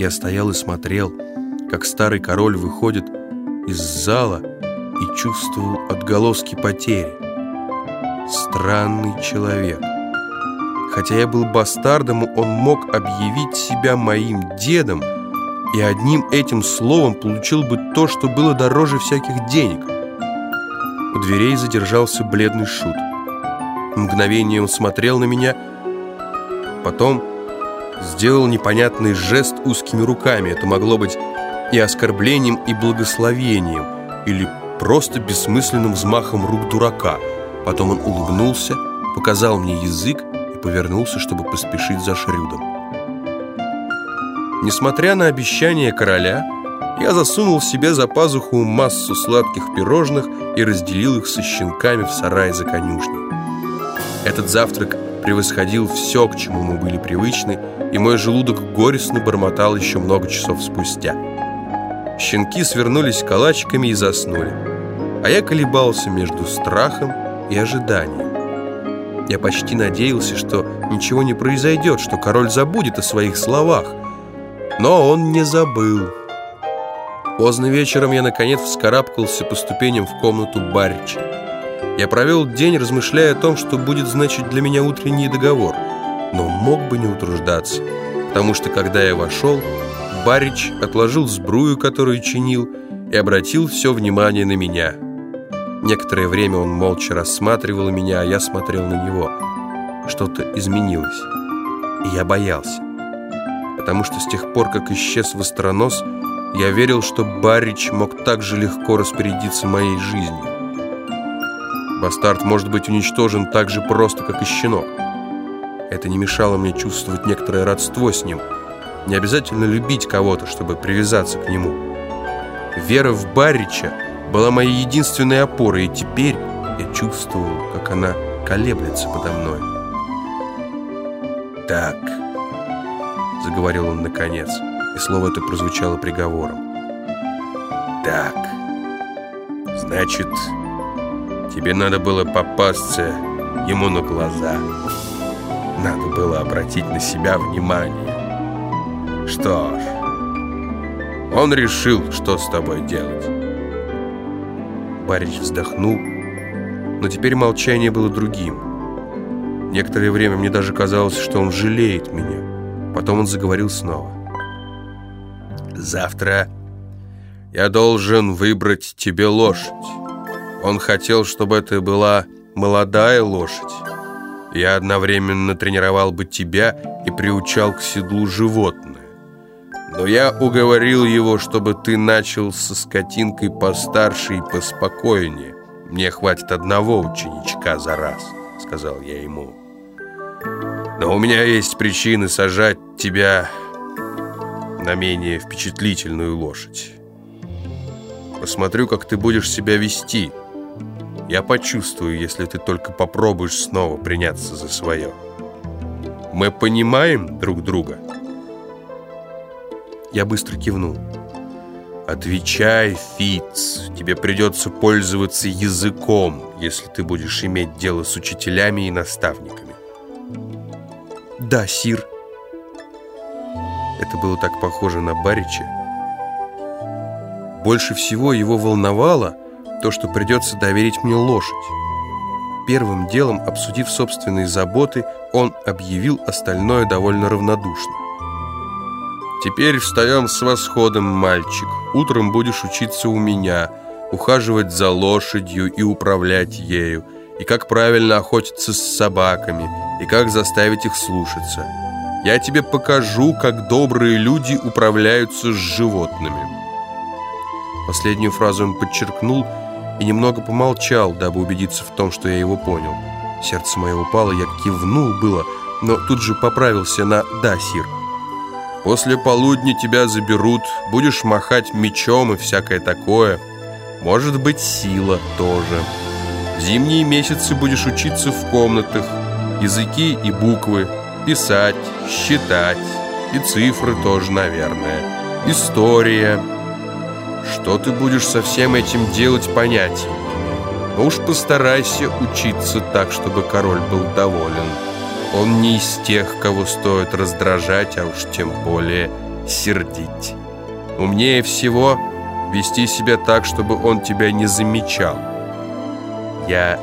Я стоял и смотрел, как старый король выходит из зала и чувствовал отголоски потери. Странный человек. Хотя я был бастардом, он мог объявить себя моим дедом и одним этим словом получил бы то, что было дороже всяких денег. У дверей задержался бледный шут. Мгновение он смотрел на меня, потом сделал непонятный жест узкими руками. Это могло быть и оскорблением, и благословением, или просто бессмысленным взмахом рук дурака. Потом он улыбнулся, показал мне язык и повернулся, чтобы поспешить за Шрюдом. Несмотря на обещание короля, я засунул себе за пазуху массу сладких пирожных и разделил их со щенками в сарае за конюшней. Этот завтрак превосходил все, к чему мы были привычны, и мой желудок горестно бормотал еще много часов спустя. Щенки свернулись калачиками и заснули, а я колебался между страхом и ожиданием. Я почти надеялся, что ничего не произойдет, что король забудет о своих словах, но он не забыл. Поздно вечером я, наконец, вскарабкался по ступеням в комнату Барича. Я провел день, размышляя о том, что будет значить для меня утренний договор, но мог бы не утруждаться, потому что, когда я вошел, Барич отложил сбрую, которую чинил, и обратил все внимание на меня. Некоторое время он молча рассматривал меня, а я смотрел на него. Что-то изменилось, и я боялся потому что с тех пор, как исчез Востронос, я верил, что Барич мог так же легко распорядиться моей жизнью. Бастард может быть уничтожен так же просто, как и щенок. Это не мешало мне чувствовать некоторое родство с ним. Не обязательно любить кого-то, чтобы привязаться к нему. Вера в Барича была моей единственной опорой, и теперь я чувствовал, как она колеблется подо мной. Так заговорил он наконец, и слово это прозвучало приговором. «Так, значит, тебе надо было попасться ему на глаза. Надо было обратить на себя внимание. Что ж, он решил, что с тобой делать». Барич вздохнул, но теперь молчание было другим. Некоторое время мне даже казалось, что он жалеет меня. Потом он заговорил снова. «Завтра я должен выбрать тебе лошадь. Он хотел, чтобы это была молодая лошадь. Я одновременно тренировал бы тебя и приучал к седлу животное. Но я уговорил его, чтобы ты начал со скотинкой постарше и поспокойнее. Мне хватит одного ученичка за раз», — сказал я ему. Но у меня есть причины сажать тебя на менее впечатлительную лошадь. Посмотрю, как ты будешь себя вести. Я почувствую, если ты только попробуешь снова приняться за свое. Мы понимаем друг друга?» Я быстро кивнул. «Отвечай, Фиц, тебе придется пользоваться языком, если ты будешь иметь дело с учителями и наставниками. «Да, сир». Это было так похоже на Барича. Больше всего его волновало то, что придется доверить мне лошадь. Первым делом, обсудив собственные заботы, он объявил остальное довольно равнодушно. «Теперь встаем с восходом, мальчик. Утром будешь учиться у меня, ухаживать за лошадью и управлять ею, и как правильно охотиться с собаками, и как заставить их слушаться. Я тебе покажу, как добрые люди управляются с животными». Последнюю фразу он подчеркнул и немного помолчал, дабы убедиться в том, что я его понял. Сердце мое упало, я кивнул было, но тут же поправился на «да, сир». «После полудня тебя заберут, будешь махать мечом и всякое такое. Может быть, сила тоже. В зимние месяцы будешь учиться в комнатах, языки и буквы, писать, считать, и цифры тоже, наверное, история. Что ты будешь со всем этим делать, понятия Но уж постарайся учиться так, чтобы король был доволен. Он не из тех, кого стоит раздражать, а уж тем более сердить. Умнее всего вести себя так, чтобы он тебя не замечал. Я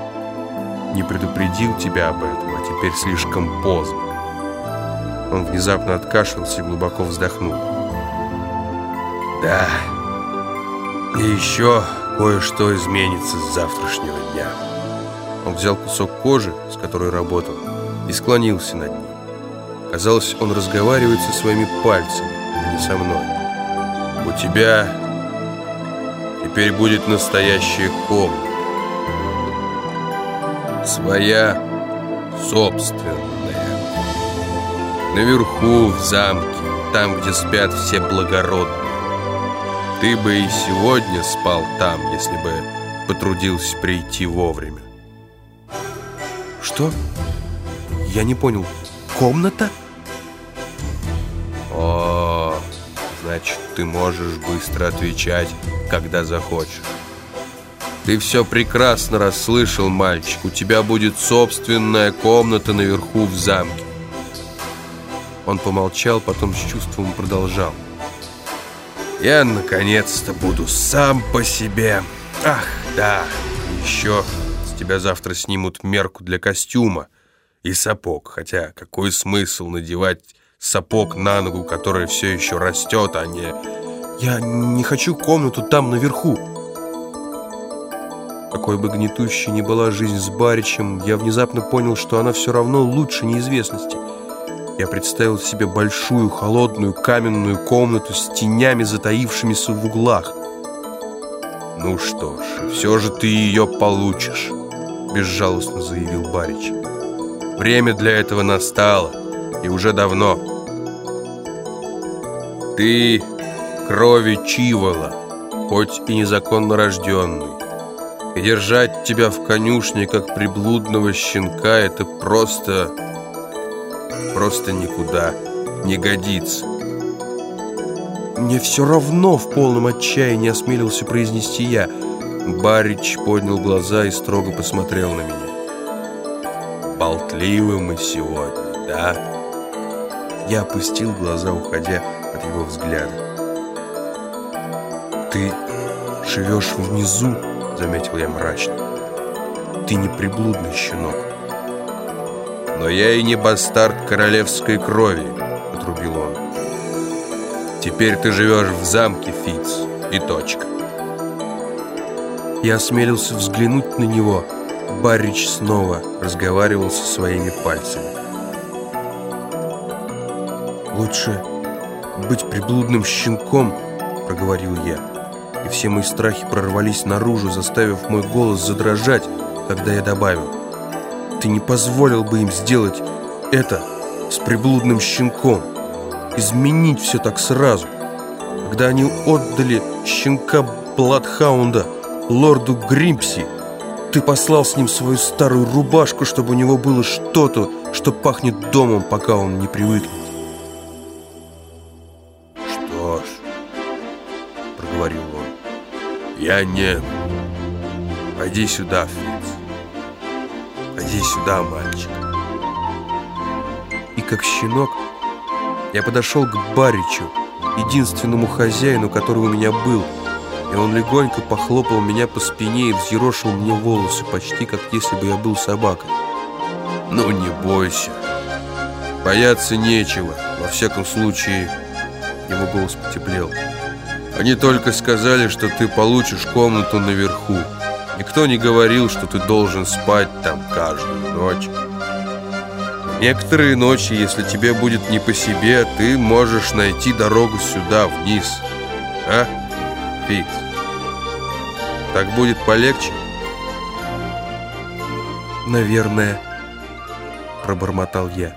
не предупредил тебя об этом, а теперь слишком поздно. Он внезапно откашлялся и глубоко вздохнул. Да, и еще кое-что изменится с завтрашнего дня. Он взял кусок кожи, с которой работал, и склонился над ним. Казалось, он разговаривает со своими пальцами, а не со мной. У тебя теперь будет настоящая комната. Своя собственная. Наверху, в замке, там, где спят все благородные. Ты бы и сегодня спал там, если бы потрудился прийти вовремя. Что? Я не понял. Комната? О, значит, ты можешь быстро отвечать, когда захочешь. Ты все прекрасно расслышал, мальчик. У тебя будет собственная комната наверху в замке. Он помолчал, потом с чувством продолжал. Я наконец-то буду сам по себе. Ах, да, еще с тебя завтра снимут мерку для костюма и сапог. Хотя какой смысл надевать сапог на ногу, которая все еще растет, а не... Я не хочу комнату там наверху. Какой бы гнетущей ни была жизнь с Баричем, я внезапно понял, что она все равно лучше неизвестности. Я представил себе большую, холодную, каменную комнату с тенями, затаившимися в углах. «Ну что ж, все же ты ее получишь», — безжалостно заявил Барич. «Время для этого настало, и уже давно. Ты крови Чивола, хоть и незаконно рожденный, и держать тебя в конюшне, как приблудного щенка, это просто просто никуда не годится. «Мне все равно!» — в полном отчаянии осмелился произнести я. Барич поднял глаза и строго посмотрел на меня. «Болтливы мы сегодня, да?» Я опустил глаза, уходя от его взгляда. «Ты живешь внизу», — заметил я мрачно. «Ты не приблудный щенок». «Но я и не бастард королевской крови», — отрубил он. «Теперь ты живешь в замке, Фиц, и точка». Я осмелился взглянуть на него. Баррич снова разговаривал со своими пальцами. «Лучше быть приблудным щенком», — проговорил я. И все мои страхи прорвались наружу, заставив мой голос задрожать, когда я добавил. Ты не позволил бы им сделать это с приблудным щенком. Изменить все так сразу. Когда они отдали щенка Бладхаунда лорду Гримпси, ты послал с ним свою старую рубашку, чтобы у него было что-то, что пахнет домом, пока он не привыкнет. «Что ж», — проговорил он, — «я не... Пойди сюда, Фриц. Иди сюда, мальчик. И как щенок я подошел к Баричу, единственному хозяину, который у меня был, и он легонько похлопал меня по спине и взъерошил мне волосы, почти как если бы я был собакой. «Ну, не бойся. Бояться нечего. Во всяком случае...» Его голос потеплел. «Они только сказали, что ты получишь комнату наверху. Никто не говорил, что ты должен спать там каждую ночь. Некоторые ночи, если тебе будет не по себе, ты можешь найти дорогу сюда, вниз. А, Фикс? Так будет полегче? Наверное, пробормотал я.